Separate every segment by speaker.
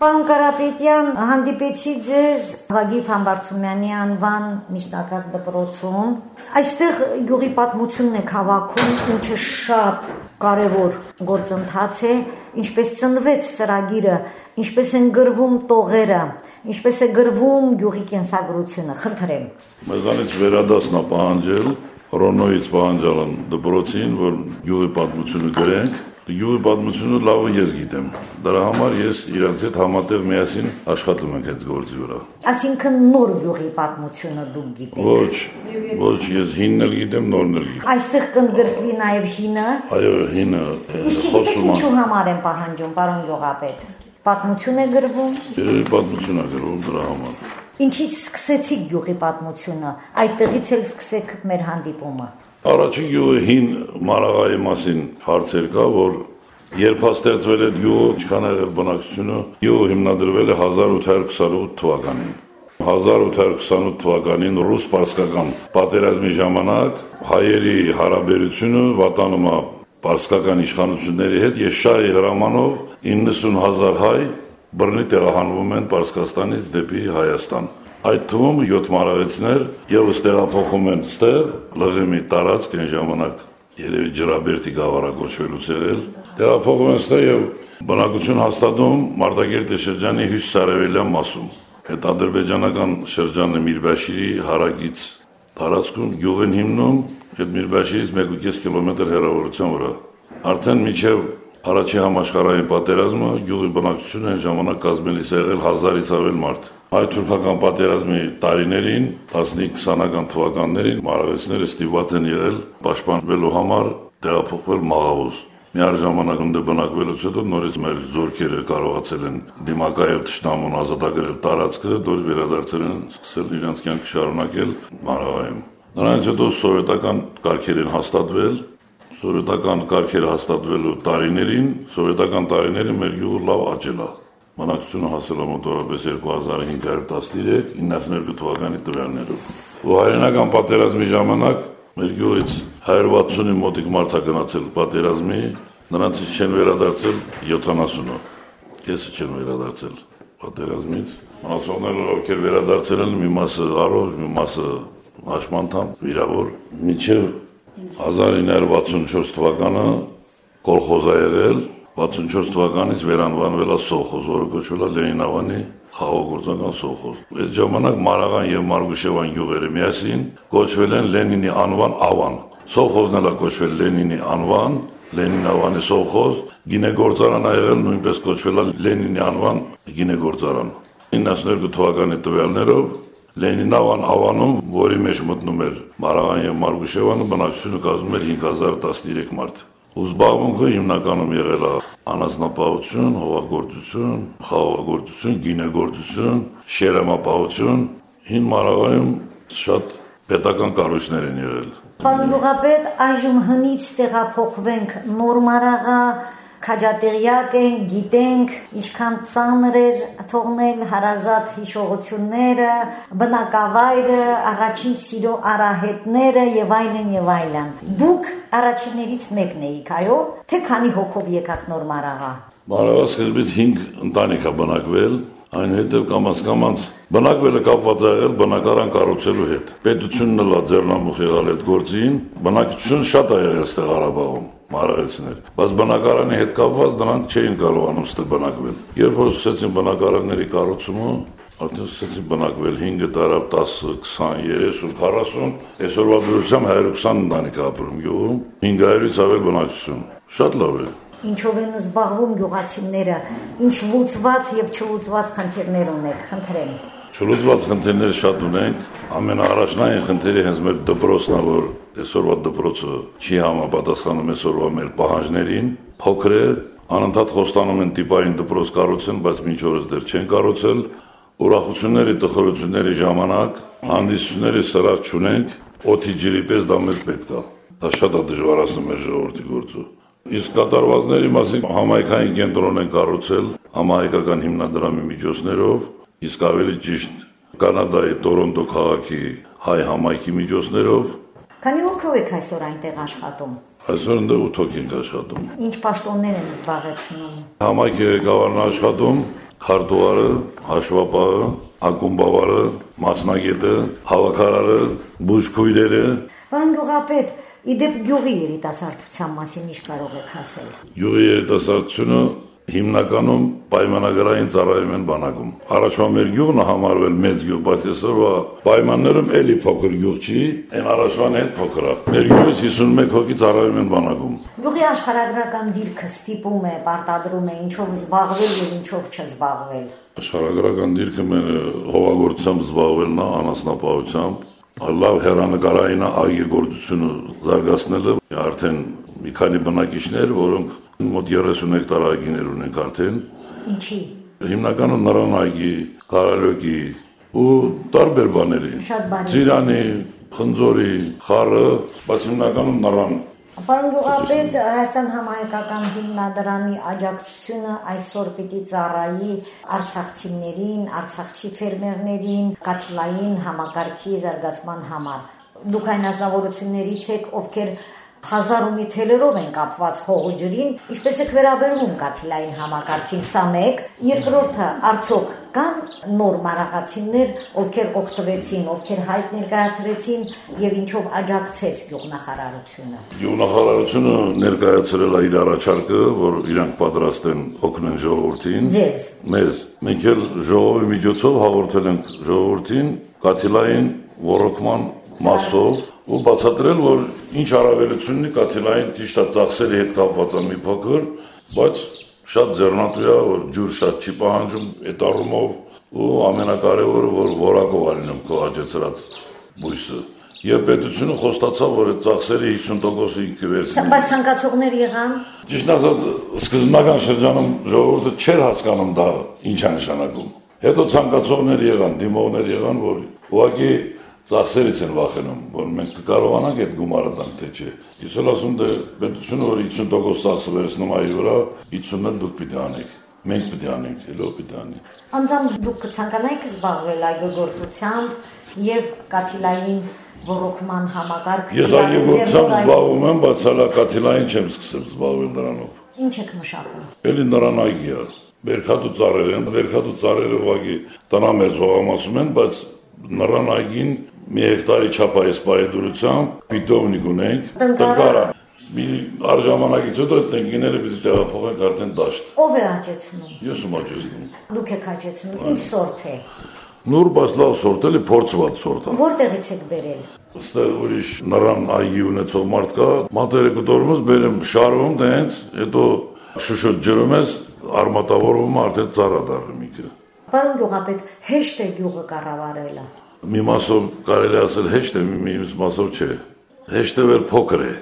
Speaker 1: Պարոն Կարապետյան, հանդիպեցի ձեզ Վագիվ Համբարձումյանի անվան միջնակարգ դպրոցում։ Այստեղ գյուղի պատմությունն է հավաքում, ինչը շատ կարևոր գործընթաց է, ինչպես ծնվեց ծրագիրը, ինչպես են գրվում տողերը, ինչպես է գրվում գյուղի կենսագրությունը։ Խնդրեմ։
Speaker 2: Մեզանից վերադասնա պահանջել Ռոնոյից պահանջալն դպրոցին, որ գյուղի պատմությունը գրենք Յուղի պատմությունը լավը ես գիտեմ։ Դրա համար ես իրանց հետ համատեղ միասին աշխատում ենք այդ գործի վրա։
Speaker 1: Այսինքն նոր յուղի պատմությունը դուք գիտեք։
Speaker 2: Ոչ, ոչ, ես հինն էլ գիտեմ, նորն էլ գիտեմ։
Speaker 1: Այստեղ կընդգրկվի նաև հինը։
Speaker 2: Այո, հինը
Speaker 1: խոսում է։ Ինչու համար են պահանջում, պարոն Գյուղապետ։ Պատմություն է գրվում։
Speaker 2: Երևի պատմություն է գրվում դրա համար։
Speaker 1: Ինչից սկսեցիք յուղի պատմությունը։ Այդտեղից էլ սկսեք մեր հանդիպումը։
Speaker 2: Առաջին գյուղը հին Մարաղայի մասին հարցեր կա, որ երբ հաստեղծվել է գյուղը, ինչքան եղել բնակչությունը, գյուղը հիմնադրվել է 1828 թվականին։ 1828 թվականին ռուս-պարսկական պատերազմի ժամանակ հայերի հարաբերությունը վատանում է պարսկական իշխանությունների հետ եւ շահի հրամանով 90000 հայ բռնի տեղահանվում են Պարսկաստանից դեպի Հայաստան։ Այդ թվում 7 մարաղեցիներ եւս տեղափոխում են ստեղ լղեմի տարածք այն ժամանակ երևի ջրաբերդի գավառակոչվելուց եղել տեղափոխում են ստեղ եւ բնակություն հաստատում Մարտակերտի շրջանի հյուսիսարևելյան մասում այդ ադրբեջանական շրջանը Միրբաշիրի հարագից տարածքում գյուղ են հիմնում այդ Միրբաշիրից 1.5 կիլոմետր հեռավորության վրա արդեն միջև Առաջի համաշխարհային պատերազմը գյուղի բնակչությունը այն ժամանակ կազմելիս եղել 1000-ից ավել մարդ։ Այդ թուրքական պատերազմի տարիներին 15-20-ական թվականներին մարավեցները ստիպված են եղել պաշտպանվելու համար տեղափոխվել Մաղավուզ։ Միաժամանակ ընդ բնակվելուց հետո նորից մեր զորքերը կարողացել են դիմակայել ճշտամուն ազատագրել տարածքը, դոր վերադարձել են սկսել իրենց կյանքը շարունակել Մարավայում։ Նրանից հետո սովետական կարգեր են հաստատվել, սովետական կարգերը հաստատվելու տարիներին, սովետական տարիներին մեր յուղը լավ աճել է։ Մանակցությունը հասել է մոտավորապես 2513-92 թվականի տվյալներով։ Ու հայրենական պատերազմի ժամանակ մեր յուղից 160-ի մոտիկ մարդ է գնացել պատերազմի, նրանցից չեն վերադարձել 70-ը։ Կեսը չեն վերադարձել պատերազմից։ Մնացողները ովքեր վերադարձել են, մի մասը առողջ, մի մասը հաշմանդամ, վիրավոր, միջև 1964 թվականը կոլխոզ ա եղել 64 թվականից վերանվանվել է սովխոզ, որը կոչվել է Լենինավանի խաղողործական սովխոզ։ Այդ ժամանակ Մարաղան եւ Մարգուշևան գյուղերը միասին կոչվել են Լենինի անվան Ավան։ Սովխոզն էլ է կոչվել Լենինի անվան, Լենինավանի սովխոզ, գինեգործարան ա եղել նույնպես կոչվել է Լենինի անվան գինեգործարան։ 92 թվականի տվյալներով Լենինավան ավանում, որի մեջ մտնում էր Մարաղան եւ Մարգուշևանը, բնակչությունը կազմում էր 5013 մարդ։ Ու զբաղմունքը հիմնականում եղել է անասնապահություն, հողագործություն, խաղողագործություն, գինեգործություն, շերամապահություն։ Հին Մարաղայում շատ պետական կառույցներ են եղել։
Speaker 1: Պարոն Գյուղապետ, այժմ հնից տեղափոխվենք Նոր Մարաղա, քաջատեղյակ ենք, գիտենք ինչքան ծանր էր թողնել հարազատ հիշողությունները, բնակավայրը, առաջին սիրո արահետները եւ այլն եւ այլն։ Դուք առաջիններից մեկն էիք, այո, թե քանի հոգով եկաք նոր Մարաղա։
Speaker 2: Մարաղա սկզբից 5 ընտանիք է բնակվել, այնուհետև կամաց կամաց բնակվելը կապված է եղել բնակարան կառուցելու հետ։ Պետությունն էլ ձեռնամուխ եղալ այդ գործին, բնակչություն շատ է եղել ստեղ Ղարաբաղում մարաղեցիներ։ Բայց բնակարանի հետ կապված նրանք չէին կարողանում ստեղ բնակվել։ Երբ որ սկսեցին բնակարանների կառուցումը, արդեն սկսեցին բնակվել 5 տարավ 10, 20, 30, 40, այսօրվա դրությամբ 120 ընտանիք ապրում գյուղում, 500-ից ավել բնակչություն։ Շատ լավ է
Speaker 1: ինչով են զբաղվում գյուղացիները, ինչ լուծված եւ չլուծված խնդիրներ ունեք, խնդրեմ։
Speaker 2: Չլուծված խնդիրներ շատ ունենք, ամենաառաջնային խնդիրը հենց մեր դպրոցն է, որ այսօրվա դպրոցը չի համապատասխանում այսօրվա մեր պահանջներին, փոքր է, անընդհատ խոստանում են տիպային դպրոց կառուցեն, բայց մինչ օրս դեռ չեն կառուցել։ Ուրախությունների, տխրությունների ժամանակ հանդիսությունների սրահ չունենք, օթի ջրի պես դա մեզ պետք է։ Դա շատ է դժվարացնում մեր ժողովրդի գործը։ Իսկ կատարվածների մասին համայնքային կենտրոն են կառուցել համահայկական հիմնադրամի միջոցներով, իսկ ավելի ճիշտ Կանադայի Տորոնտո քաղաքի հայ համայնքի միջոցներով
Speaker 1: Քանի հոգով եք այսօր այնտեղ աշխատում։
Speaker 2: Այսօր ընդ 8 հոգի ենք աշխատում։
Speaker 1: Ինչ պաշտոններ են զբաղեցնում։
Speaker 2: Համայնքի ղեկավարն աշխատում, քարտուարը, հաշվապահը, ակումբավարը, մասնագետը, հավաքարարը, բուժքույրերը։
Speaker 1: Պարոն գյուղապետ, իդեպ գյուղի երիտասարդության մասին ինչ կարող եք ասել։
Speaker 2: Գյուղի երիտասարդությունը հիմնականում պայմանագրային ծառայում են բանակում։ Առաջվա մեր գյուղն համարվել մեծ գյուղ, բայց այսօրվա պայմաններում էլի փոքր գյուղ չի, այն առաջվան հետ փոքր է։ Մեր գյուղից 51 հոգի ծառայում են բանակում։
Speaker 1: Գյուղի աշխարհագրական դիրքը ստիպում է, պարտադրում է ինչով զբաղվել եւ ինչով չզբաղվել։
Speaker 2: Աշխարհագրական դիրքը մեր հողագործությամբ զբաղվելն է, անասնապահությամբ, լավ հերանեկարային այգեգործությունը զարգացնելը արդեն մի քանի բնակիչներ, որոնք մոտ 30 հեկտար այգիներ ունենք արդեն։
Speaker 1: Ինչի։
Speaker 2: Հիմնականում նռան այգի, կարալյոկի ու տարբեր բաների։
Speaker 1: Շատ բարի։
Speaker 2: Ծիրանի, խնձորի, խառը, բայց հիմնականում նռան
Speaker 1: Պարոն Գյուղապետ, Հայաստան համահայկական հիմնադրամի աջակցությունը այսօր պիտի ծառայի արցախցիներին, արցախցի ֆերմերներին, կաթիլային համակարգի զարգացման համար։ Դուք այն ազնվորություններից եք, ովքեր հազար ու մի թելերով են կապված հողու ջրին, ինչպես է վերաբերվում կաթիլային համակարգին, սա մեկ, երկրորդը արդյոք կան նոր մարաղացիներ, ովքեր օգտվեցին, ովքեր հայտ ներկայացրեցին եւ ինչով աջակցեց գյուղնախարարությունը։
Speaker 2: Գյուղնախարարությունը ներկայացրել է իր առաջարկը, որ իրանք պատրաստ են օգնեն ժողովրդին։
Speaker 1: Ձեզ
Speaker 2: Մեզ մենք էլ ժողովի միջոցով հաղորդել ենք ժողովրդին կաթիլային ռոռոկման մասով ու բացատրել, որ ինչ հարաբերություն ունի կաթիլային ճիշտ է ծախսերի հետ կապված մի փոքր, բայց շատ ձեռնատու է, որ ջուր շատ չի պահանջում այդ առումով ու ամենակարևորը, որ որակով ալինում քո աջեցրած բույսը։ Եվ պետությունը խոստացավ, որ այդ ծախսերի 50%-ը ինքը վերցնի։
Speaker 1: Բայց ցանկացողներ եղան։
Speaker 2: Ճիշտ ասած, սկզբնական շրջանում ժողովուրդը չէր հասկանում դա ինչ է նշանակում։ Հետո ցանկացողներ եղան, դիմողներ եղան, որ ուղղակի ծախսերից են վախենում, որ մենք կկարողանանք այդ գումարը տանք թե չէ։ Ես էլ ասում դե պետությունը որ 50% ծախսը վերցնում այ վրա, 50-ը դուք պիտի անեք։ Մենք պիտի անենք, ելո պիտի անենք։
Speaker 1: Անձամբ դուք կցանկանայիք զբաղվել այգոգործությամբ եւ կաթիլային ռոռոկման համակարգ։
Speaker 2: Ես այգեգործությամբ զբաղվում եմ, բայց հələ կաթիլային չեմ սկսել զբաղվել դրանով։
Speaker 1: Ինչ եք մշակում։
Speaker 2: Էլի նրան այգի է։ Վերքատու ծառեր են, վերքատու ծառերը ուղղակի տնամերձ հողամասում են, բայց նրան այգին մի հեկտարի չափայես պայդուրությամբ պիտովնիկ ունենք, տնկարան։ Մի արժանանակից հետո այդ տնկիները պիտի տեղափոխենք արդեն դաշտ։
Speaker 1: Ով է աճեցնում։
Speaker 2: Ես ում աճեցնում։
Speaker 1: Դուք եք աճեցնում։ Ինչ սորտ է։
Speaker 2: Նոր բայց լավ սորտ էլի փորձված սորտ է։
Speaker 1: Որտեղից եք բերել։
Speaker 2: Ստեղ ուրիշ նրան այգի ունեցող մարդ կա, մատերը կտորումս բերեմ շարվում դենց, հետո շուշոտ ջրում ես, արմատավորվում արդեն ծառա դառնում ինքը։
Speaker 1: Պարոն գյուղապետ, հեշտ է գյուղը կառավարելը։
Speaker 2: Մի մասով կարելի ասել հեշտ է, մի մասով չէ։ Հեշտը վեր փոքր է,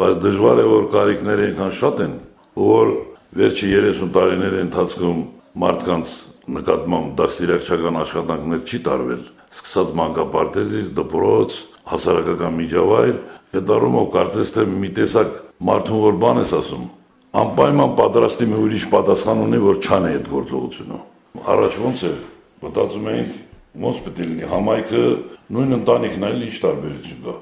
Speaker 2: բայց դժվար է որ կարիքները այնքան շատ են, որ վերջի 30 տարիների ընթացքում մարդկանց նկատմամբ դաստիարակչական աշխատանքներ չի տարվել։ Սկսած մանկապարտեզից, դպրոց, հասարակական միջավայր, այդ առումով կարծես թե մի տեսակ մարդուն որ բան ես ասում, անպայման պատրաստի մի ուրիշ պատասխան ունի, որ չանի այդ գործողությունը։ Առաջ ոնց է, մտածում էինք ոնց պետք է լինի համայնքը նույն ընտանիքն այլ ինչ տարբերություն կա։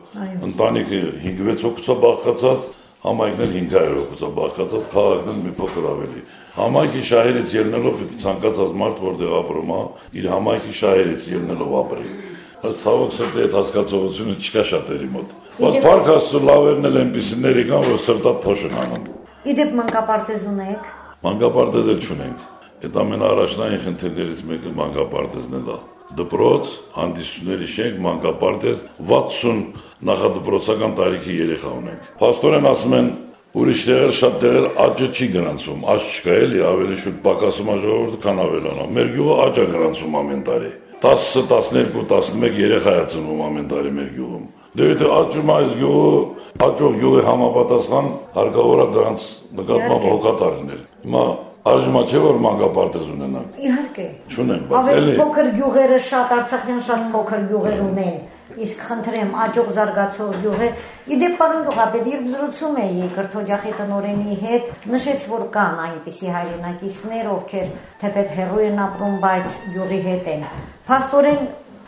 Speaker 2: Ընտանիքը 5-6 հոգուց բաղկացած, համայնքն էլ 500 հոգուց բաղկացած, քաղաքն էլ մի փոքր ավելի։ Համայնքի շահերից ելնելով պետք ցանկացած մարդ, որտեղ ապրում է, իր համայնքի շահերից ելնելով ապրի։ ցավոք սրտի այդ հասկացողությունը չկա շատերի մոտ։ Բայց փառք Աստծո լավերն էլ այնպիսիների կան, որ սրտատ փոշ են անում։
Speaker 1: Իդեպ մանկապարտեզ ունեք։
Speaker 2: Մանկապարտեզ էլ չունենք։ Այդ ամենաառաջնային խնդիրներից մեկը մանկապարտեզն է։ Դպրոց, հանդիսությունների շենք, մանկապարտեզ 60 նախադպրոցական տարիքի երեխա ունենք։ Փաստորեն ասում են ուրիշ տեղեր շատ տեղեր աճը չի գրանցում, աճ չկա էլի, ավելի շուտ պակասում է ժողովուրդը, քան ավելանա։ Մեր գյուղը աճ է գրանցում ամեն տարի։ 10, 12, 11 երեխա է ծնվում ամեն տարի մեր գյուղում։ Դե եթե աճում այս գյուղը, աճող գյուղի համապատասխան հարկավոր է դրանց նկատմամբ հոգատար լինել։ Հիմա Արժումա չէ որ մանկապարտեզ ունենանք։
Speaker 1: Իհարկե։
Speaker 2: Չունենք, բայց
Speaker 1: Ավելի
Speaker 2: էլի
Speaker 1: փոքր գյուղերը շատ Արցախյան շատ փոքր գյուղեր ունեն։ Իսկ խնդրեմ աճող զարգացող գյուղը իդեպ պարոն գյուղապետ իր զրուցում էի կրթօջախի տնորենի հետ նշեց որ կան այնպիսի հայրենակիցներ ովքեր թեպետ հերոյ են ապրում բայց գյուղի հետ են փաստորեն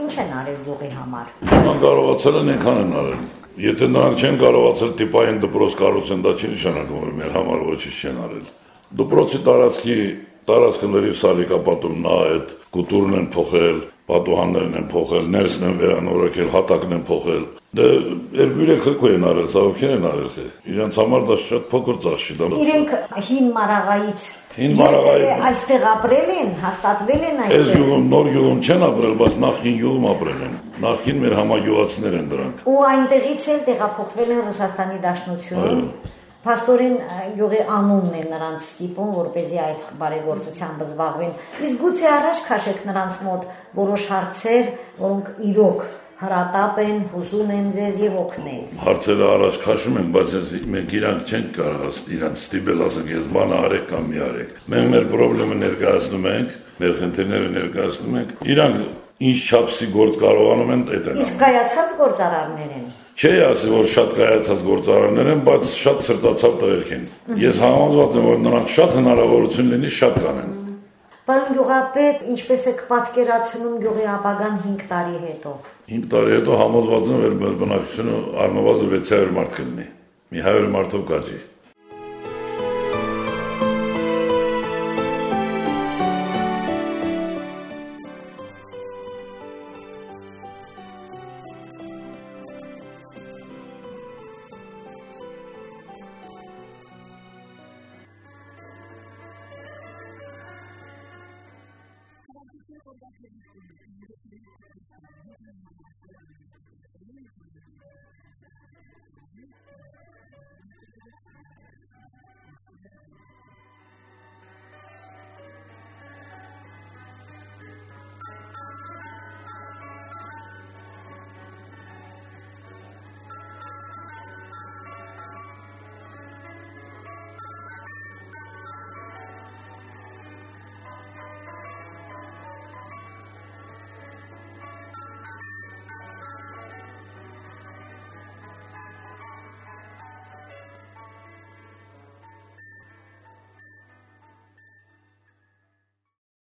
Speaker 1: ինչ են արել գյուղի համար
Speaker 2: նրանք կարողացել են այնքան են արել։ Եթե նրանք չեն կարողացել տիպային դպրոց կառուցեն, դա չի նշանակում որ մեր համար ոչինչ չեն արել։ Դպրոցի տարածքի տարածքը լրիվ սալիկապատում նա այդ կուտուրն են փոխել, պատուհաններն են փոխել, ներսն են վերանորոգել, հատակն են փոխել։ Դե երկու քրկու են արել, սա ովքեր են արել։ Իրանց համար դա շատ փոքր ծախս չի դա։
Speaker 1: Իրենք հին մարաղայից
Speaker 2: Հին Մարաղայից։
Speaker 1: այստեղ ապրել են, հաստատվել են
Speaker 2: Այս
Speaker 1: այստեղ։
Speaker 2: յուղում նոր յուղում չեն ապրել, բայց նախին յուղում ապրել են։ Նախին մեր համագյուղացիներ են դրանք։
Speaker 1: Ու այնտեղից էլ տեղափոխվել են Ռուսաստանի Դաշնություն։ Պաստորին յուղի անունն է նրանց ստիպում, որ เป զի այդ բարեգործությամբ զբաղվեն։ Իսկ գուցե առաջ քաշեք նրանց մոտ որոշ հարցեր, որոնք իրոք հրատապ են, հուզում են ձեզ եւ օգնեն։
Speaker 2: Հարցերը առաջ քաշում են, բայց ես մենք իրանք չենք կարող իրանք ստիպել ասենք, ես բանը արեք կամ մի արեք։ Մենք մեր խնդիրը ներկայացնում ենք, մեր խնդիրները ներկայացնում ենք։ Իրանք ինչ չափսի գործ կարողանում են են։
Speaker 1: Իսկ կայացած գործարարներ են։
Speaker 2: Չի ասի, որ շատ կայացած գործարաններ են, բայց շատ սրտացավ տղերք են։ Ես համոզված եմ, որ նրանք շատ հնարավորություն լինի շատ կանեն։
Speaker 1: Պարոն Գյուղապետ, ինչպես եք պատկերացնում գյուղի ապագան 5 տարի հետո։
Speaker 2: 5 տարի հետո համոզված եմ, որ մեր բնակչությունը առնվազն 600 մարդ կլինի։ Մի 100 մարդով կաճի։